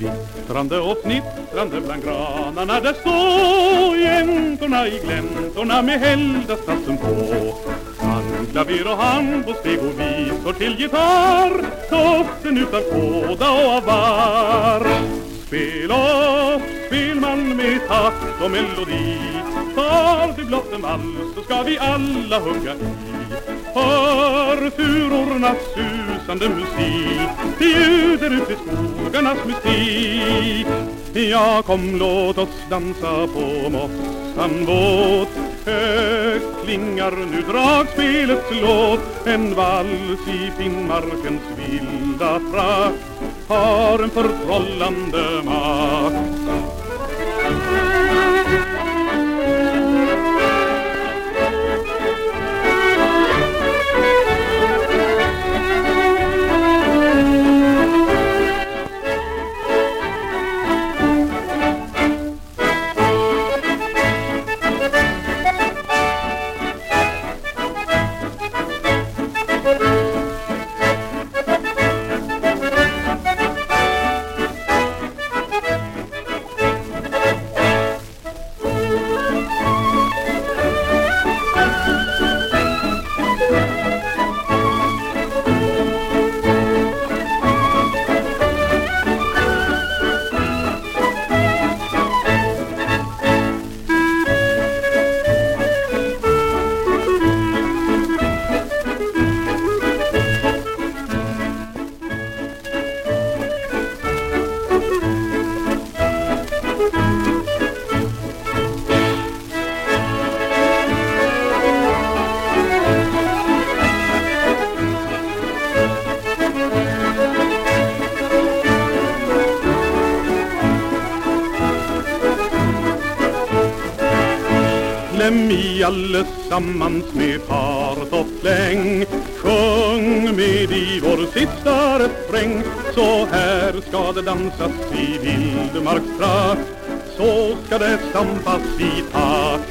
Vittrande och fnittrande bland granarna Där står jäntorna i gläntorna med helgdagsdassen på. Handklavir och han på steg och visor till gitarr doften utan kåda och avar Spela, spelman med takt och melodi Tar du blott en vals så ska vi alla hugga i. Hör furornas susande musik Det ljuder ut i skogarnas mystik. Ja, kom låt oss dansa på mossan våt. Högt klingar nu dragspelets låt. En vals i Finnmarkens vilda trakt Har en förtrollande makt. Kläm i allesammans med fart och fläng Sjung med i vår sista refräng. Så här ska det dansas i vildmarkstrakt. Så ska det stampas i takt.